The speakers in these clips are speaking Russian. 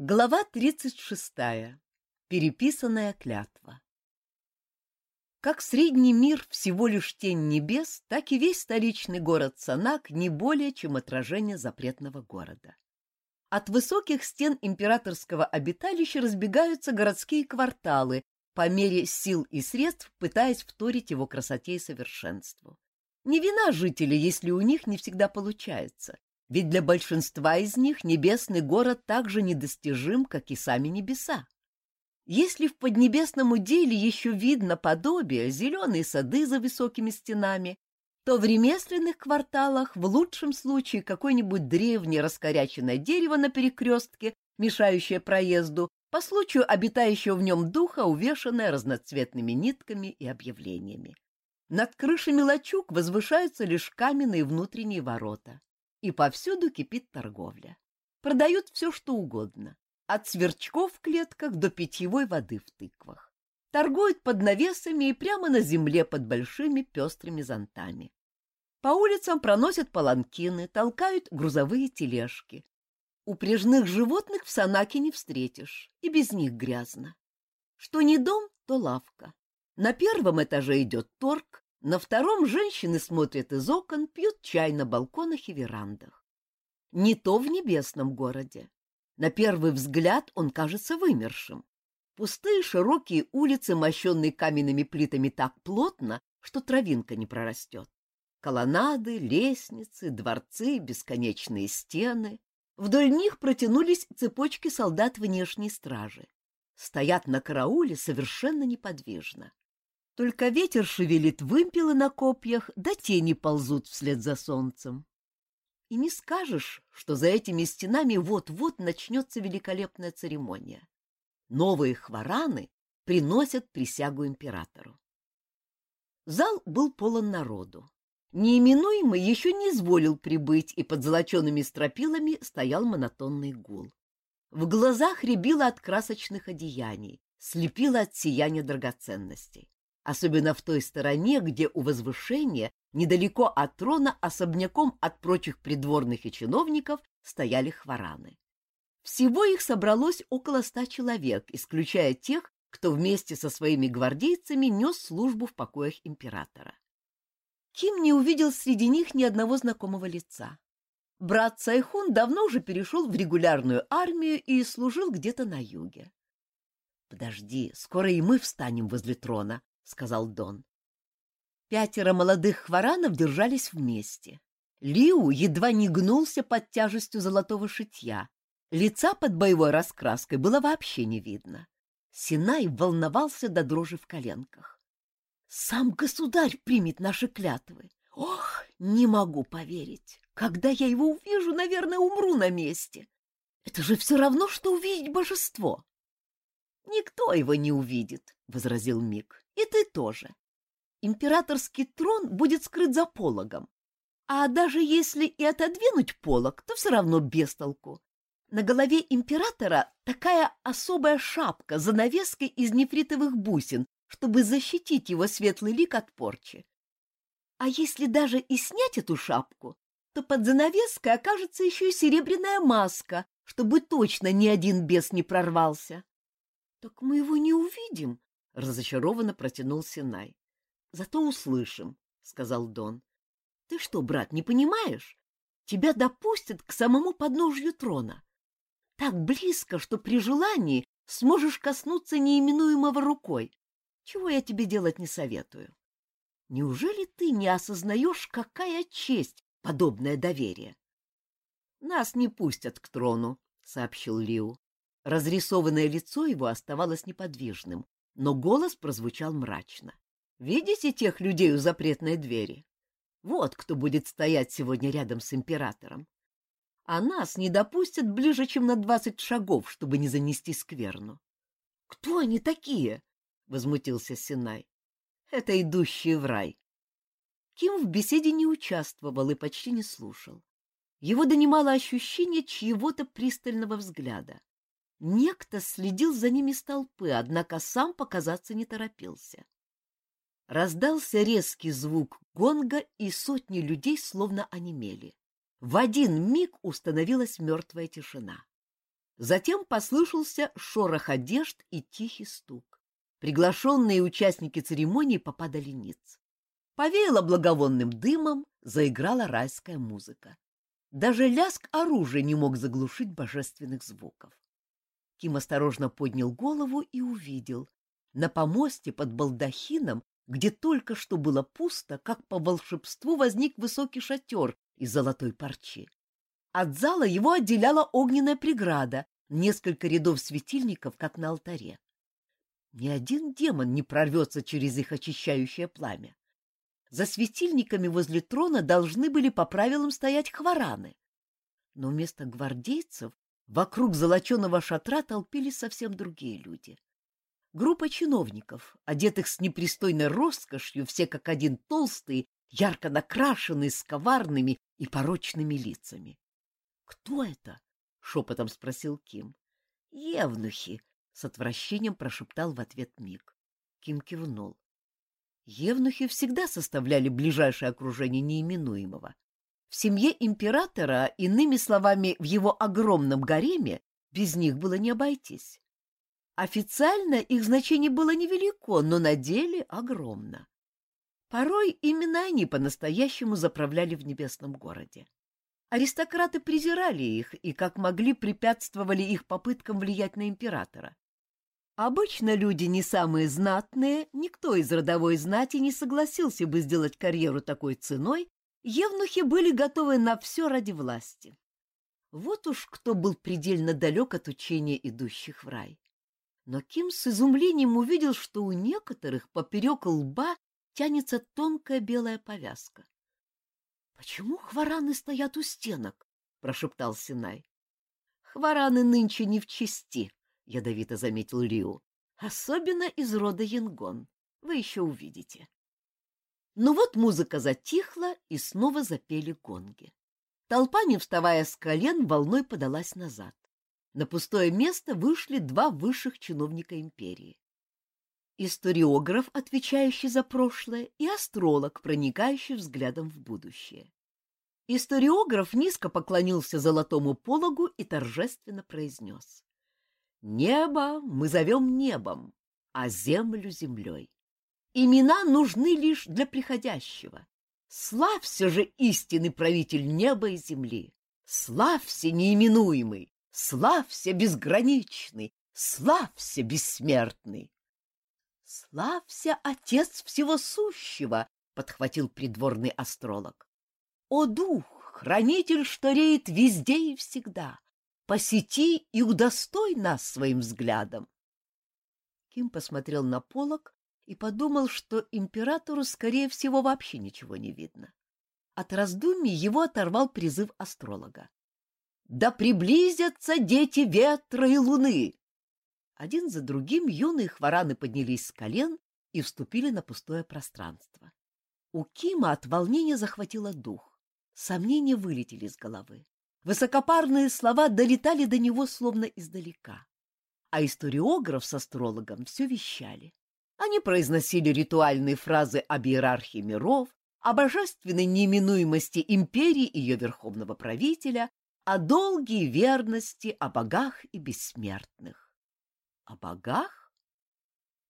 Глава 36. Переписанная клятва. Как средний мир всего лишь тень небес, так и весь столичный город Санак не более, чем отражение запретного города. От высоких стен императорского обиталища разбегаются городские кварталы, по мере сил и средств пытаясь вторить его красоте и совершенству. Не вина жителей, если у них не всегда получается. Ведь для большинства из них небесный город так же недостижим, как и сами небеса. Если в поднебесном уделе еще видно подобие, зеленые сады за высокими стенами, то в ремесленных кварталах в лучшем случае какое-нибудь древнее раскоряченное дерево на перекрестке, мешающее проезду, по случаю обитающего в нем духа, увешанное разноцветными нитками и объявлениями. Над крышами лачуг возвышаются лишь каменные внутренние ворота и повсюду кипит торговля. Продают все, что угодно, от сверчков в клетках до питьевой воды в тыквах. Торгуют под навесами и прямо на земле под большими пестрыми зонтами. По улицам проносят паланкины, толкают грузовые тележки. Упряжных животных в Санаке не встретишь, и без них грязно. Что не дом, то лавка. На первом этаже идет торг, на втором женщины смотрят из окон, пьют чай на балконах и верандах. Не то в небесном городе. На первый взгляд он кажется вымершим. Пустые широкие улицы, мощенные каменными плитами так плотно, что травинка не прорастет. Колоннады, лестницы, дворцы, бесконечные стены. Вдоль них протянулись цепочки солдат внешней стражи. Стоят на карауле совершенно неподвижно. Только ветер шевелит вымпелы на копьях, да тени ползут вслед за солнцем. И не скажешь, что за этими стенами вот-вот начнется великолепная церемония. Новые хвараны приносят присягу императору. Зал был полон народу. Неименуемый еще не изволил прибыть, и под золочеными стропилами стоял монотонный гул. В глазах рябило от красочных одеяний, слепило от сияния драгоценностей особенно в той стороне, где у возвышения, недалеко от трона, особняком от прочих придворных и чиновников, стояли хвораны. Всего их собралось около ста человек, исключая тех, кто вместе со своими гвардейцами нес службу в покоях императора. Ким не увидел среди них ни одного знакомого лица. Брат Сайхун давно уже перешел в регулярную армию и служил где-то на юге. — Подожди, скоро и мы встанем возле трона, сказал Дон. Пятеро молодых хваранов держались вместе. Лиу едва не гнулся под тяжестью золотого шитья. Лица под боевой раскраской было вообще не видно. Синай волновался до дрожи в коленках. «Сам государь примет наши клятвы! Ох, не могу поверить! Когда я его увижу, наверное, умру на месте! Это же все равно, что увидеть божество!» «Никто его не увидит», — возразил Мик. И ты тоже. Императорский трон будет скрыт за пологом. А даже если и отодвинуть полог, то все равно без толку. На голове императора такая особая шапка, занавеской из нефритовых бусин, чтобы защитить его светлый лик от порчи. А если даже и снять эту шапку, то под занавеской окажется еще и серебряная маска, чтобы точно ни один бес не прорвался. — Так мы его не увидим, разочарованно протянул Синай. Зато услышим, сказал Дон. Ты что, брат, не понимаешь? Тебя допустят к самому подножью трона. Так близко, что при желании сможешь коснуться неименуемого рукой, чего я тебе делать не советую. Неужели ты не осознаешь, какая честь подобное доверие? — Нас не пустят к трону, — сообщил Лиу. Разрисованное лицо его оставалось неподвижным, но голос прозвучал мрачно. «Видите тех людей у запретной двери? Вот кто будет стоять сегодня рядом с императором. А нас не допустят ближе, чем на двадцать шагов, чтобы не занести скверну». «Кто они такие?» — возмутился Синай. «Это идущие в рай». Ким в беседе не участвовал и почти не слушал. Его донимало ощущение чьего-то пристального взгляда. Некто следил за ними с толпы, однако сам показаться не торопился. Раздался резкий звук гонга, и сотни людей словно онемели. В один миг установилась мертвая тишина. Затем послышался шорох одежд и тихий стук. Приглашенные участники церемонии попадали ниц. Повеяло благовонным дымом, заиграла райская музыка. Даже лязг оружия не мог заглушить божественных звуков. Ким осторожно поднял голову и увидел. На помосте под балдахином, где только что было пусто, как по волшебству возник высокий шатер из золотой парчи. От зала его отделяла огненная преграда, несколько рядов светильников, как на алтаре. Ни один демон не прорвется через их очищающее пламя. За светильниками возле трона должны были по правилам стоять хвараны. Но вместо гвардейцев вокруг золоченого шатра толпились совсем другие люди. Группа чиновников, одетых с непристойной роскошью, все как один толстые, ярко накрашенные, с коварными и порочными лицами. — Кто это? — шепотом спросил Ким. — Евнухи, — с отвращением прошептал в ответ Мик. Ким кивнул. Евнухи всегда составляли ближайшее окружение неименуемого. В семье императора, иными словами, в его огромном гареме, без них было не обойтись. Официально их значение было невелико, но на деле огромно. Порой именно они по-настоящему заправляли в небесном городе. Аристократы презирали их и, как могли, препятствовали их попыткам влиять на императора. Обычно люди не самые знатные, никто из родовой знати не согласился бы сделать карьеру такой ценой, евнухи были готовы на все ради власти. Вот уж кто был предельно далек от учения идущих в рай. Но Ким с изумлением увидел, что у некоторых поперек лба тянется тонкая белая повязка. — Почему хвараны стоят у стенок? — прошептал Синай. — Хвараны нынче не в чести, — ядовито заметил Рио. — Особенно из рода Янгон. Вы еще увидите. Ну вот музыка затихла, и снова запели гонги. Толпа, не вставая с колен, волной подалась назад. На пустое место вышли два высших чиновника империи. Историограф, отвечающий за прошлое, и астролог, проникающий взглядом в будущее. Историограф низко поклонился золотому пологу и торжественно произнес. Небо мы зовем небом, а землю землей. Имена нужны лишь для приходящего. Славься же истинный правитель неба и земли! Славься неименуемый! Славься безграничный! Славься бессмертный! Славься Отец Всего Сущего! — подхватил придворный астролог. О дух, хранитель, что реет везде и всегда! Посети и удостой нас своим взглядом. Ким посмотрел на полок и подумал, что императору, скорее всего, вообще ничего не видно. От раздумий его оторвал призыв астролога. «Да приблизятся дети ветра и луны!» Один за другим юные хвораны поднялись с колен и вступили на пустое пространство. У Кима от волнения захватило дух. Сомнения вылетели из головы. Высокопарные слова долетали до него словно издалека. А историограф с астрологом все вещали. Они произносили ритуальные фразы об иерархии миров, о божественной неименуемости империи и ее верховного правителя, о долге и верности, о богах и бессмертных. О богах?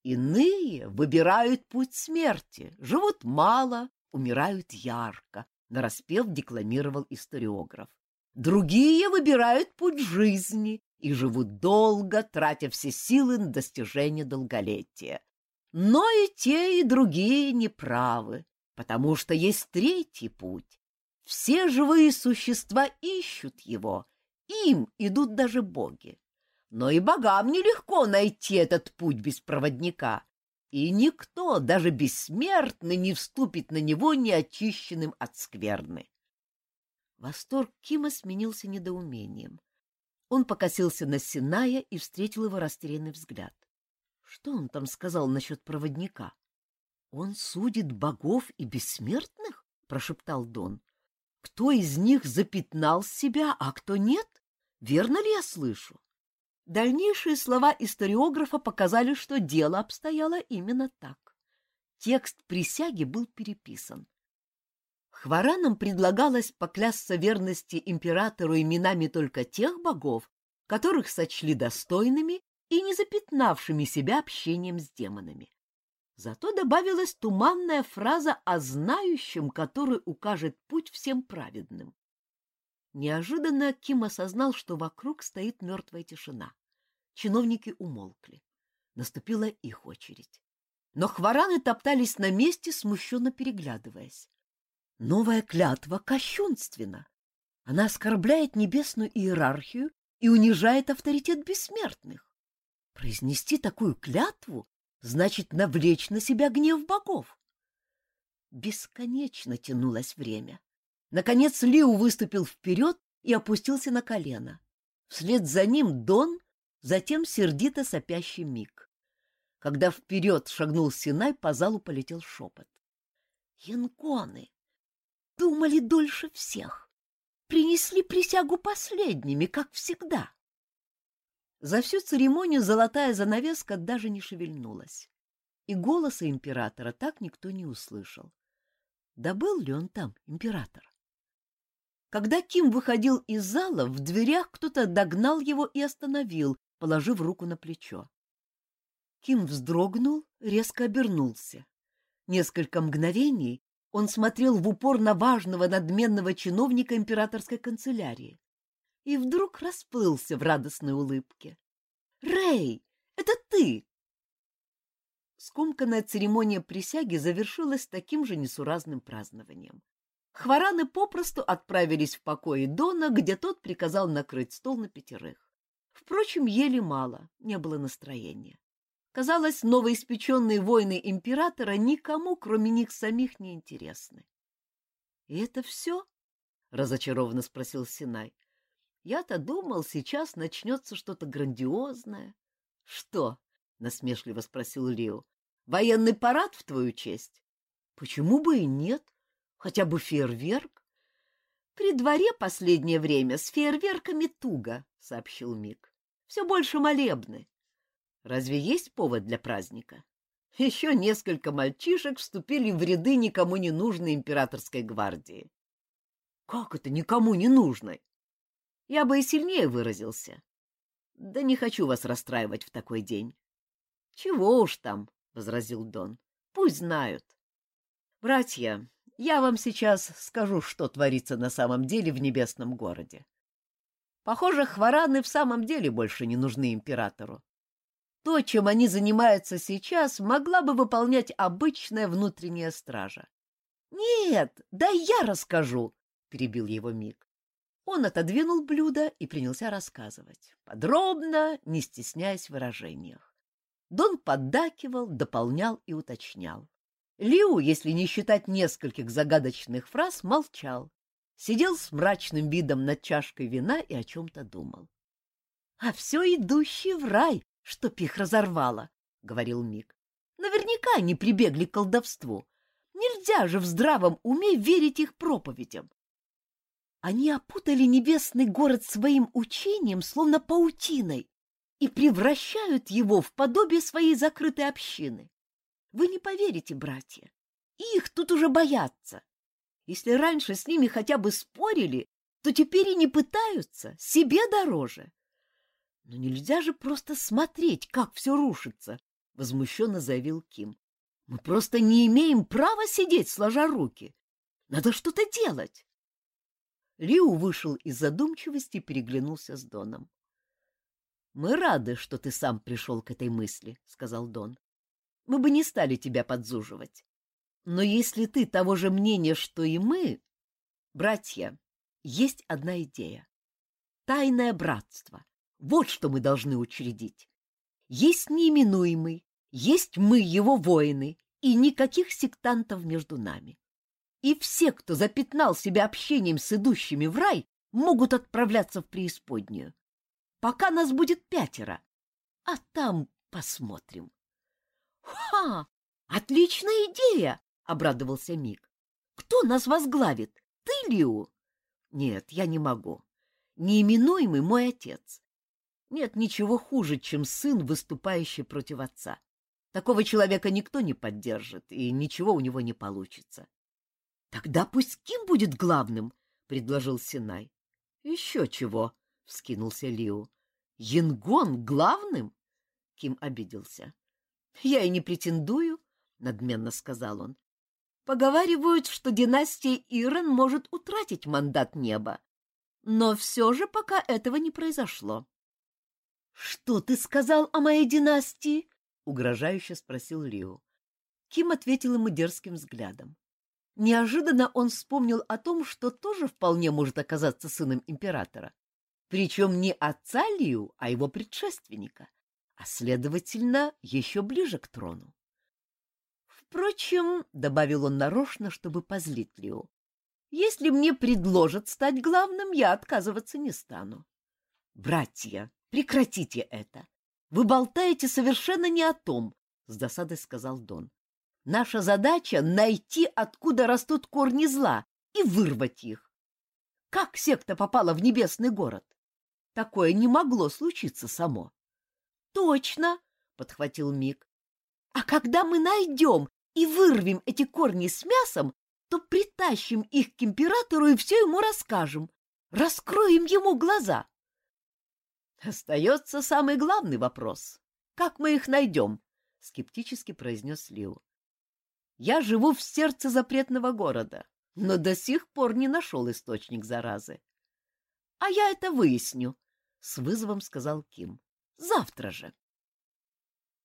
Иные выбирают путь смерти, живут мало, умирают ярко, нараспев декламировал историограф. Другие выбирают путь жизни и живут долго, тратя все силы на достижение долголетия. Но и те, и другие неправы, потому что есть третий путь. Все живые существа ищут его, им идут даже боги. Но и богам нелегко найти этот путь без проводника, и никто, даже бессмертный, не вступит на него неочищенным от скверны. Восторг Кима сменился недоумением. Он покосился на Синая и встретил его растерянный взгляд. Что он там сказал насчет проводника? — Он судит богов и бессмертных? — прошептал Дон. — Кто из них запятнал себя, а кто нет? Верно ли я слышу? Дальнейшие слова историографа показали, что дело обстояло именно так. Текст присяги был переписан. Хваранам предлагалось поклясться верности императору именами только тех богов, которых сочли достойными и не запятнавшими себя общением с демонами. Зато добавилась туманная фраза о знающем, который укажет путь всем праведным. Неожиданно Ким осознал, что вокруг стоит мертвая тишина. Чиновники умолкли. Наступила их очередь. Но хвараны топтались на месте, смущенно переглядываясь. Новая клятва кощунственна. Она оскорбляет небесную иерархию и унижает авторитет бессмертных. Произнести такую клятву значит навлечь на себя гнев богов. Бесконечно тянулось время. Наконец Лиу выступил вперед и опустился на колено. Вслед за ним Дон, затем сердито сопящий Миг. Когда вперед шагнул Синай, по залу полетел шепот. Янконы думали дольше всех. Принесли присягу последними, как всегда. За всю церемонию золотая занавеска даже не шевельнулась. И голоса императора так никто не услышал. Да был ли он там, император? Когда Ким выходил из зала, в дверях кто-то догнал его и остановил, положив руку на плечо. Ким вздрогнул, резко обернулся. Несколько мгновений он смотрел в упор на важного надменного чиновника императорской канцелярии и вдруг расплылся в радостной улыбке. «Рэй, это ты!» Скомканная церемония присяги завершилась таким же несуразным празднованием. Хвараны попросту отправились в покои Дона, где тот приказал накрыть стол на пятерых. Впрочем, ели мало, не было настроения. Казалось, новоиспеченные воины императора никому, кроме них самих, не интересны. — И это все? — разочарованно спросил Синай. Я-то думал, сейчас начнется что-то грандиозное. — Что? — насмешливо спросил Лио. — Военный парад в твою честь? — Почему бы и нет? Хотя бы фейерверк? — При дворе последнее время с фейерверками туго, — сообщил Мик. — Все больше молебны. Разве есть повод для праздника? Еще несколько мальчишек вступили в ряды никому не нужной императорской гвардии. — Как это никому не нужной? Я бы и сильнее выразился. Да не хочу вас расстраивать в такой день. — Чего уж там, — возразил Дон. — Пусть знают. Братья, я вам сейчас скажу, что творится на самом деле в небесном городе. Похоже, хвараны в самом деле больше не нужны императору. То, чем они занимаются сейчас, могла бы выполнять обычная внутренняя стража. — Нет, да я расскажу, — перебил его Мик. Он отодвинул блюдо и принялся рассказывать, подробно, не стесняясь в выражениях. Дон поддакивал, дополнял и уточнял. Лиу, если не считать нескольких загадочных фраз, молчал, сидел с мрачным видом над чашкой вина и о чем-то думал. — А все идущий в рай, чтоб их разорвало, — говорил Мик. — Наверняка они прибегли к колдовству. Нельзя же в здравом уме верить их проповедям. Они опутали небесный город своим учением, словно паутиной, и превращают его в подобие своей закрытой общины. Вы не поверите, братья, их тут уже боятся. Если раньше с ними хотя бы спорили, то теперь и не пытаются, себе дороже. Но нельзя же просто смотреть, как все рушится, — возмущенно заявил Ким. Мы просто не имеем права сидеть, сложа руки. Надо что-то делать. Лиу вышел из задумчивости и переглянулся с Доном. — Мы рады, что ты сам пришел к этой мысли, — сказал Дон. — Мы бы не стали тебя подзуживать. Но если ты того же мнения, что и мы... Братья, есть одна идея. Тайное братство. Вот что мы должны учредить. Есть неименуемый, есть мы, его воины, и никаких сектантов между нами и все, кто запятнал себя общением с идущими в рай, могут отправляться в преисподнюю. Пока нас будет пятеро, а там посмотрим. — Ха! Отличная идея! — обрадовался Мик. — Кто нас возглавит? Ты, Лиу? — Нет, я не могу. Неименуемый мой отец. Нет ничего хуже, чем сын, выступающий против отца. Такого человека никто не поддержит, и ничего у него не получится. — Тогда пусть Ким будет главным, — предложил Синай. — Еще чего, — вскинулся Лиу. Янгон главным? Ким обиделся. Я и не претендую, надменно сказал он. Поговаривают, что династия Иран может утратить мандат неба. Но все же пока этого не произошло. — Что ты сказал о моей династии? — угрожающе спросил Лио. Ким ответил ему дерзким взглядом. Неожиданно он вспомнил о том, что тоже вполне может оказаться сыном императора. Причем не отца Лиу, а его предшественника, а, следовательно, еще ближе к трону. Впрочем, — добавил он нарочно, чтобы позлить Лиу, — если мне предложат стать главным, я отказываться не стану. Братья, прекратите это. Вы болтаете совершенно не о том, — с досадой сказал Дон. Наша задача — найти, откуда растут корни зла, и вырвать их. Как секта попала в небесный город? Такое не могло случиться само. — Точно, — подхватил Мик. — А когда мы найдем и вырвем эти корни с мясом, то притащим их к императору и все ему расскажем, раскроем ему глаза. Остается самый главный вопрос. Как мы их найдем? — скептически произнес Лиу. Я живу в сердце запретного города, но до сих пор не нашел источник заразы. — А я это выясню, — с вызовом сказал Ким. — Завтра же.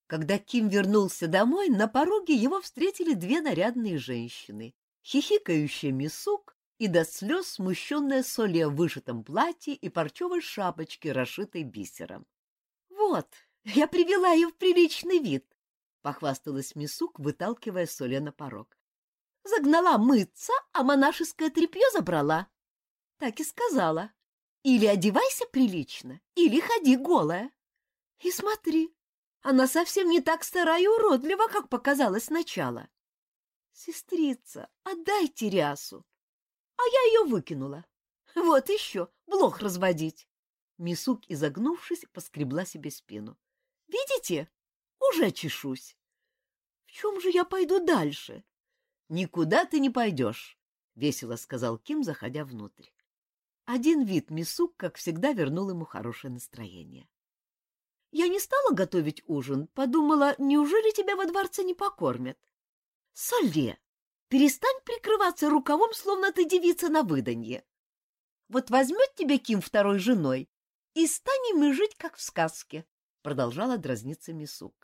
Когда Ким вернулся домой, на пороге его встретили две нарядные женщины, хихикающая Мисук и до слез смущенная Соле в вышитом платье и парчевой шапочке, расшитой бисером. — Вот, я привела ее в приличный вид, похвасталась Мисук, выталкивая Соле на порог. Загнала мыться, а монашеское тряпье забрала. Так и сказала. Или одевайся прилично, или ходи голая. И смотри, она совсем не так стара и уродлива, как показалось сначала. Сестрица, отдай терясу. А я ее выкинула. Вот еще, блох разводить. Мисук, изогнувшись, поскребла себе спину. Видите, уже чешусь. В чем же я пойду дальше? Никуда ты не пойдешь, — весело сказал Ким, заходя внутрь. Один вид Мисук, как всегда, вернул ему хорошее настроение. Я не стала готовить ужин, подумала, неужели тебя во дворце не покормят? Соле, перестань прикрываться рукавом, словно ты девица на выданье. Вот возьмет тебя Ким второй женой и станем жить, как в сказке, — продолжала дразниться Мисук.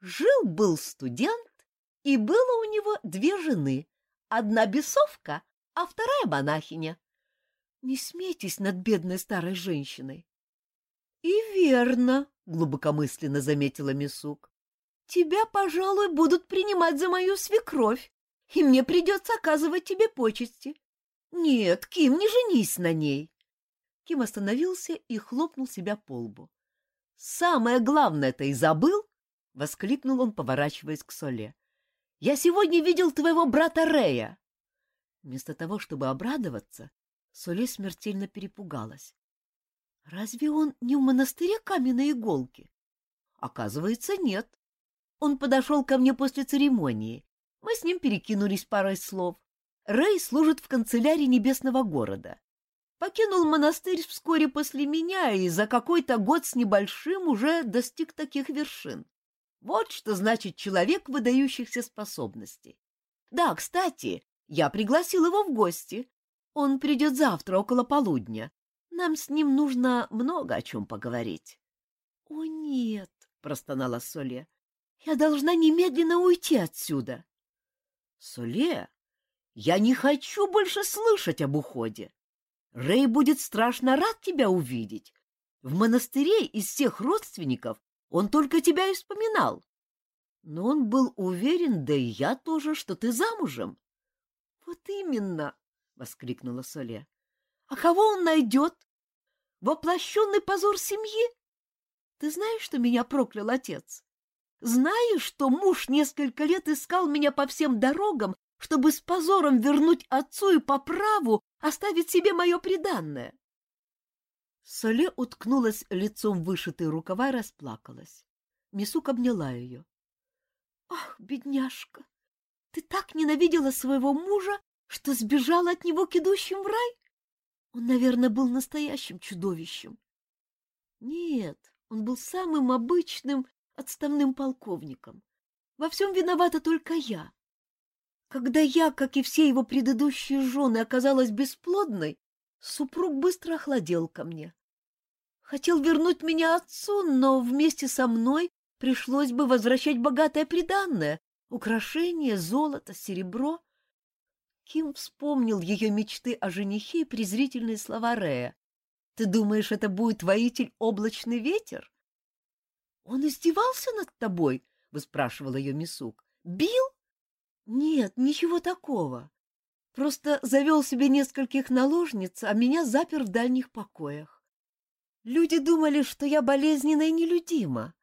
Жил-был студент, и было у него две жены, одна бесовка, а вторая монахиня. Не смейтесь над бедной старой женщиной. — И верно, — глубокомысленно заметила Мисук. — Тебя, пожалуй, будут принимать за мою свекровь, и мне придется оказывать тебе почести. Нет, Ким, не женись на ней. Ким остановился и хлопнул себя по лбу. — Самое главное ты и забыл? — воскликнул он, поворачиваясь к Соле. — Я сегодня видел твоего брата Рея. Вместо того, чтобы обрадоваться, Соле смертельно перепугалась. Разве он не в монастыре каменной иголки? Оказывается, нет. Он подошел ко мне после церемонии. Мы с ним перекинулись парой слов. Рэй служит в канцелярии небесного города. Покинул монастырь вскоре после меня и за какой-то год с небольшим уже достиг таких вершин. Вот что значит человек выдающихся способностей. Да, кстати, я пригласил его в гости. Он придет завтра около полудня. Нам с ним нужно много о чем поговорить. — О, нет, — простонала Соле, — я должна немедленно уйти отсюда. — Соле, я не хочу больше слышать об уходе. Рэй будет страшно рад тебя увидеть. В монастыре из всех родственников он только тебя и вспоминал. Но он был уверен, да и я тоже, что ты замужем. — Вот именно, — воскликнула Соле. — А кого он найдет? воплощенный позор семьи? Ты знаешь, что меня проклял отец? Знаешь, что муж несколько лет искал меня по всем дорогам, чтобы с позором вернуть отцу и по праву оставить себе мое преданное? Соле уткнулась лицом в вышитые рукава и расплакалась. Мисук обняла ее. — Ах, бедняжка, ты так ненавидела своего мужа, что сбежала от него к идущим в рай? Он, наверное, был настоящим чудовищем. Нет, он был самым обычным отставным полковником. Во всем виновата только я. Когда я, как и все его предыдущие жены, оказалась бесплодной, супруг быстро охладел ко мне. Хотел вернуть меня отцу, но вместе со мной пришлось бы возвращать богатое приданное, украшения, золото, серебро. Ким вспомнил ее мечты о женихе и презрительные слова Рея. «Ты думаешь, это будет воитель облачный ветер?» «Он издевался над тобой?» — выспрашивал ее Мисук. «Бил?» «Нет, ничего такого. Просто завел себе нескольких наложниц, а меня запер в дальних покоях. Люди думали, что я болезненна и нелюдима.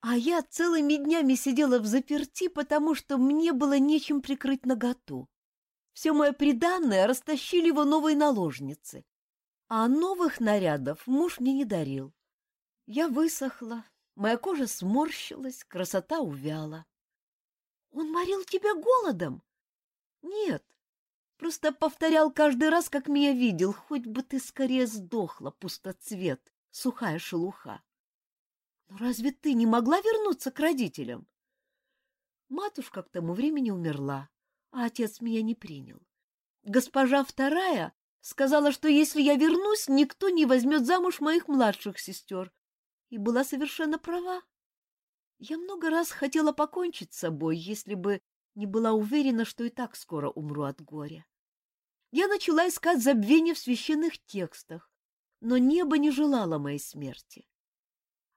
А я целыми днями сидела в заперти, потому что мне было нечем прикрыть наготу. Все мое приданное растащили его новые наложницы. А новых нарядов муж мне не дарил. Я высохла, моя кожа сморщилась, красота увяла. Он морил тебя голодом? Нет, просто повторял каждый раз, как меня видел, хоть бы ты скорее сдохла, пустоцвет, сухая шелуха. Но разве ты не могла вернуться к родителям? Матушка к тому времени умерла, а отец меня не принял. Госпожа вторая сказала, что если я вернусь, никто не возьмет замуж моих младших сестер, и была совершенно права. Я много раз хотела покончить с собой, если бы не была уверена, что и так скоро умру от горя. Я начала искать забвение в священных текстах, но небо не желало моей смерти.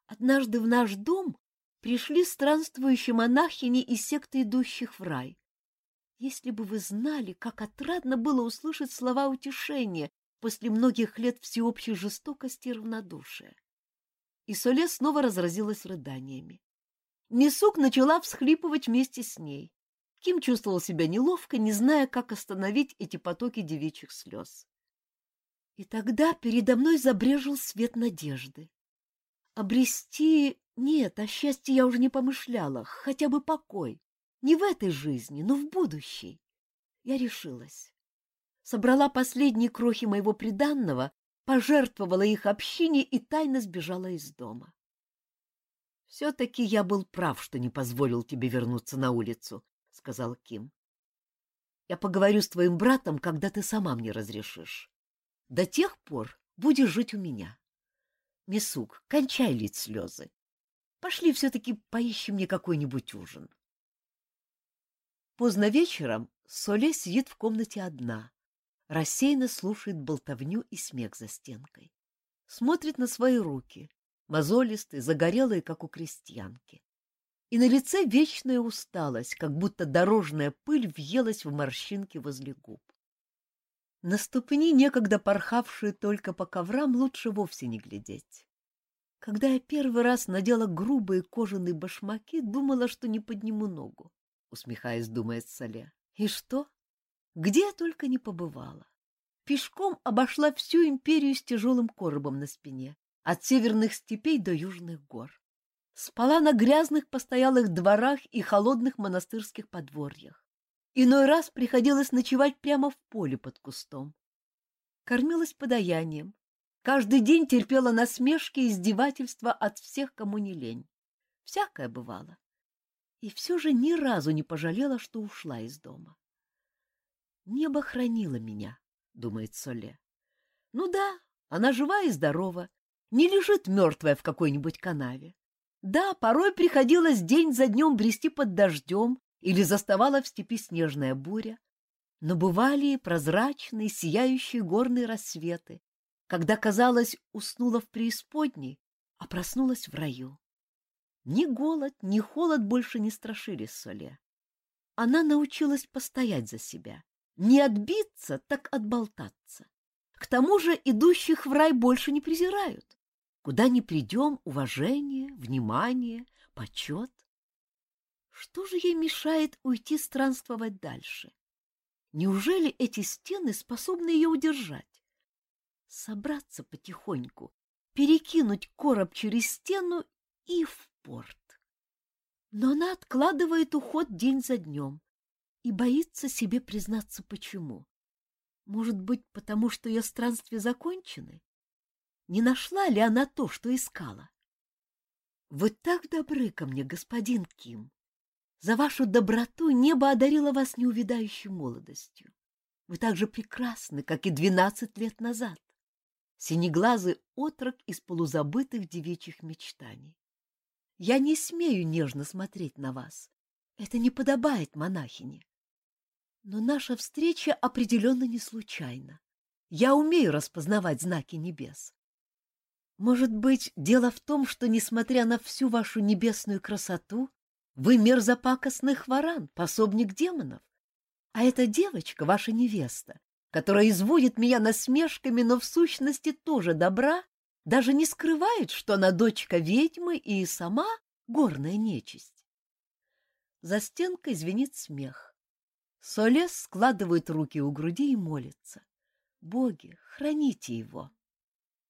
Однажды в наш дом пришли странствующие монахини из секты идущих в рай. Если бы вы знали, как отрадно было услышать слова утешения после многих лет всеобщей жестокости и равнодушия. И Соле снова разразилась рыданиями. Несук начала всхлипывать вместе с ней. Ким чувствовал себя неловко, не зная, как остановить эти потоки девичьих слез. И тогда передо мной забрежил свет надежды. Обрести... Нет, о счастье я уже не помышляла, хотя бы покой. Не в этой жизни, но в будущей. Я решилась. Собрала последние крохи моего приданного, пожертвовала их общине и тайно сбежала из дома. — Все-таки я был прав, что не позволил тебе вернуться на улицу, — сказал Ким. — Я поговорю с твоим братом, когда ты сама мне разрешишь. До тех пор будешь жить у меня. Мисук, кончай лить слезы. Пошли все-таки поищем мне какой-нибудь ужин. Поздно вечером Соле сидит в комнате одна, рассеянно слушает болтовню и смех за стенкой. Смотрит на свои руки, мозолистые, загорелые, как у крестьянки. И на лице вечная усталость, как будто дорожная пыль въелась в морщинки возле губ. На ступни, некогда порхавшие только по коврам, лучше вовсе не глядеть. Когда я первый раз надела грубые кожаные башмаки, думала, что не подниму ногу, — усмехаясь, думает Соле. И что? Где я только не побывала. Пешком обошла всю империю с тяжелым коробом на спине, от северных степей до южных гор. Спала на грязных постоялых дворах и холодных монастырских подворьях. Иной раз приходилось ночевать прямо в поле под кустом. Кормилась подаянием. Каждый день терпела насмешки и издевательства от всех, кому не лень. Всякое бывало. И все же ни разу не пожалела, что ушла из дома. Небо хранило меня, думает Соле. Ну да, она жива и здорова, не лежит мертвая в какой-нибудь канаве. Да, порой приходилось день за днем брести под дождем, или заставала в степи снежная буря, но бывали и прозрачные, сияющие горные рассветы, когда, казалось, уснула в преисподней, а проснулась в раю. Ни голод, ни холод больше не страшили Соле. Она научилась постоять за себя, не отбиться, так отболтаться. К тому же идущих в рай больше не презирают. Куда ни придем, уважение, внимание, почет. Что же ей мешает уйти странствовать дальше? Неужели эти стены способны ее удержать? Собраться потихоньку, перекинуть короб через стену и в порт. Но она откладывает уход день за днем и боится себе признаться почему. Может быть, потому что ее странствия закончены? Не нашла ли она то, что искала. Вы так добры ко мне, господин Ким. За вашу доброту небо одарило вас неувидающей молодостью. Вы так же прекрасны, как и двенадцать лет назад. Синеглазый отрок из полузабытых девичьих мечтаний. Я не смею нежно смотреть на вас. Это не подобает монахине. Но наша встреча определенно не случайна. Я умею распознавать знаки небес. Может быть, дело в том, что, несмотря на всю вашу небесную красоту, вы мерзопакостных воран, пособник демонов. А эта девочка, ваша невеста, которая изводит меня насмешками, но в сущности тоже добра, даже не скрывает, что она дочка ведьмы и сама горная нечисть. За стенкой звенит смех. Солес складывает руки у груди и молится. Боги, храните его.